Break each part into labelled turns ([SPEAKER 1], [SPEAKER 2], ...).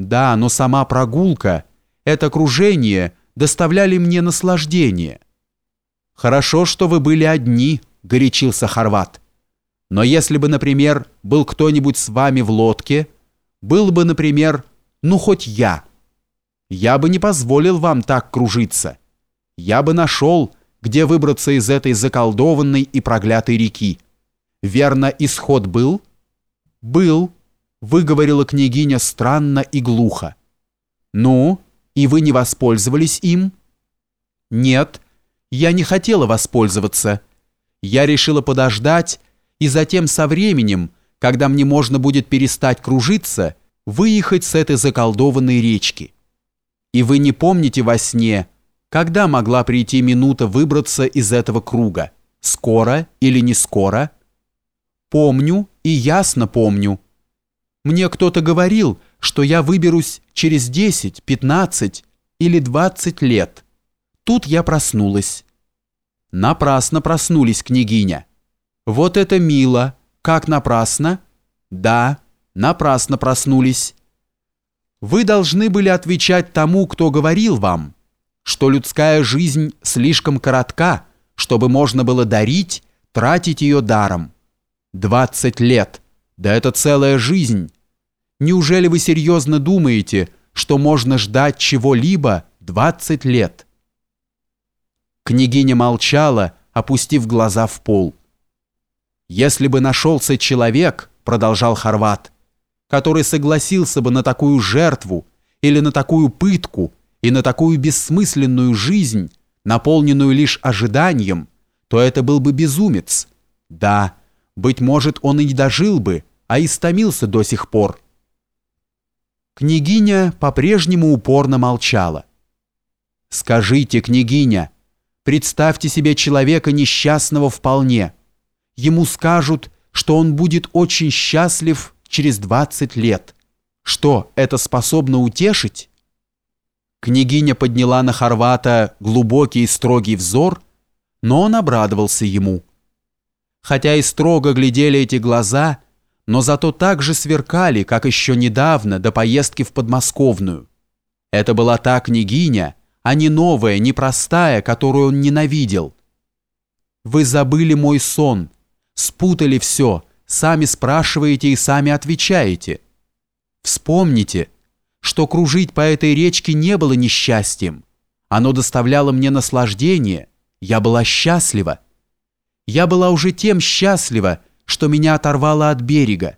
[SPEAKER 1] Да, но сама прогулка, это кружение доставляли мне наслаждение. Хорошо, что вы были одни, горячился Хорват. Но если бы, например, был кто-нибудь с вами в лодке, был бы, например, ну хоть я, я бы не позволил вам так кружиться. Я бы нашел, где выбраться из этой заколдованной и проклятой реки. Верно, исход был? Был, выговорила княгиня странно и глухо. Ну, и вы не воспользовались им? Нет, я не хотела воспользоваться. Я решила подождать и затем со временем, когда мне можно будет перестать кружиться, выехать с этой заколдованной речки. И вы не помните во сне, когда могла прийти минута выбраться из этого круга? Скоро или не скоро? Помню и ясно помню. Мне кто-то говорил, что я выберусь через 10, 15 или 20 лет. Тут я проснулась. Напрасно проснулись, княгиня. Вот это мило. Как напрасно? Да, напрасно проснулись. Вы должны были отвечать тому, кто говорил вам, что людская жизнь слишком коротка, чтобы можно было дарить, тратить ее даром. 20 лет. Да это целая жизнь. Неужели вы серьезно думаете, что можно ждать чего-либо 20 лет? Княгиня молчала, опустив глаза в пол. «Если бы нашелся человек, — продолжал Хорват, — который согласился бы на такую жертву или на такую пытку и на такую бессмысленную жизнь, наполненную лишь ожиданием, то это был бы безумец. Да, быть может, он и не дожил бы, а истомился до сих пор. Княгиня по-прежнему упорно молчала. «Скажите, княгиня, представьте себе человека несчастного вполне. Ему скажут, что он будет очень счастлив через 20 лет. Что, это способно утешить?» Княгиня подняла на Хорвата глубокий и строгий взор, но он обрадовался ему. Хотя и строго глядели эти глаза – но зато так же сверкали, как еще недавно, до поездки в подмосковную. Это была та княгиня, а не новая, не простая, которую он ненавидел. «Вы забыли мой сон, спутали все, сами спрашиваете и сами отвечаете. Вспомните, что кружить по этой речке не было несчастьем. Оно доставляло мне наслаждение, я была счастлива. Я была уже тем счастлива, что меня оторвало от берега.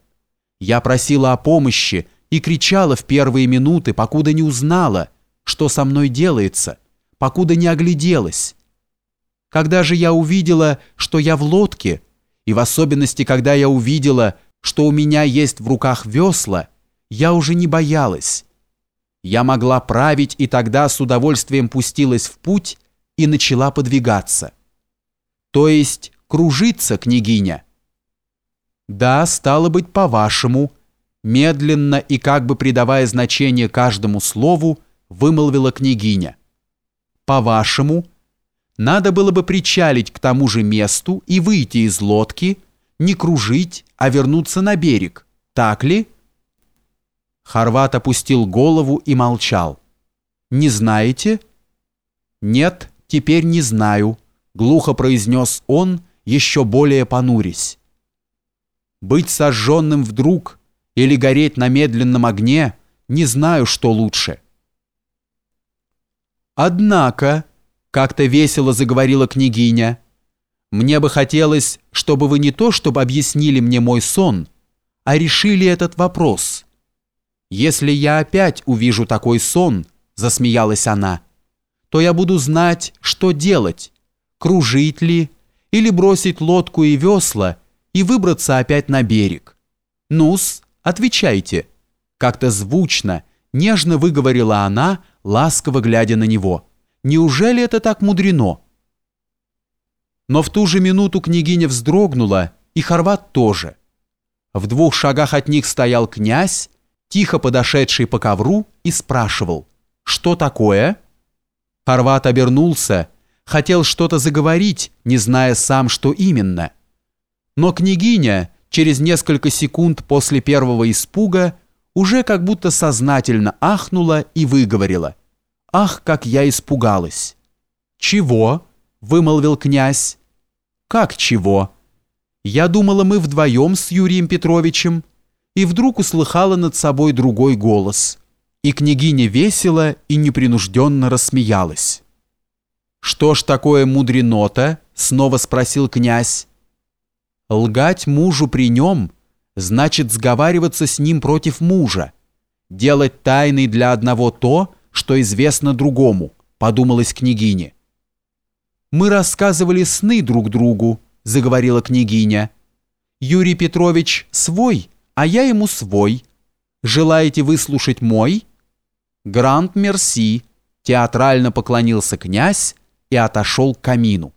[SPEAKER 1] Я просила о помощи и кричала в первые минуты, покуда не узнала, что со мной делается, покуда не огляделась. Когда же я увидела, что я в лодке, и в особенности, когда я увидела, что у меня есть в руках весла, я уже не боялась. Я могла править и тогда с удовольствием пустилась в путь и начала подвигаться. То есть кружиться, княгиня – «Да, стало быть, по-вашему», медленно и как бы придавая значение каждому слову, вымолвила княгиня. «По-вашему, надо было бы причалить к тому же месту и выйти из лодки, не кружить, а вернуться на берег, так ли?» Хорват опустил голову и молчал. «Не знаете?» «Нет, теперь не знаю», — глухо произнес он, еще более понурясь. Быть сожженным вдруг или гореть на медленном огне, не знаю, что лучше. Однако, как-то весело заговорила княгиня, мне бы хотелось, чтобы вы не то, чтобы объяснили мне мой сон, а решили этот вопрос. Если я опять увижу такой сон, засмеялась она, то я буду знать, что делать, кружить ли или бросить лодку и весла и выбраться опять на берег. Нус, отвечайте. Как-то звучно, нежно выговорила она, ласково глядя на него. Неужели это так мудрено? Но в ту же минуту княгиня вздрогнула, и Хорват тоже. В двух шагах от них стоял князь, тихо подошедший по ковру, и спрашивал, что такое? Хорват обернулся, хотел что-то заговорить, не зная сам, что именно – но княгиня через несколько секунд после первого испуга уже как будто сознательно ахнула и выговорила. «Ах, как я испугалась!» «Чего?» — вымолвил князь. «Как чего?» Я думала, мы вдвоем с Юрием Петровичем, и вдруг услыхала над собой другой голос. И княгиня весело и непринужденно рассмеялась. «Что ж такое мудренота?» — снова спросил князь. «Лгать мужу при нем значит сговариваться с ним против мужа, делать тайной для одного то, что известно другому», — подумалась княгиня. «Мы рассказывали сны друг другу», — заговорила княгиня. «Юрий Петрович свой, а я ему свой. Желаете выслушать мой?» «Гранд мерси», — театрально поклонился князь и отошел к камину.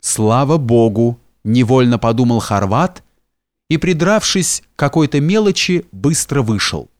[SPEAKER 1] «Слава Богу!» — невольно подумал Хорват и, придравшись к какой-то мелочи, быстро вышел.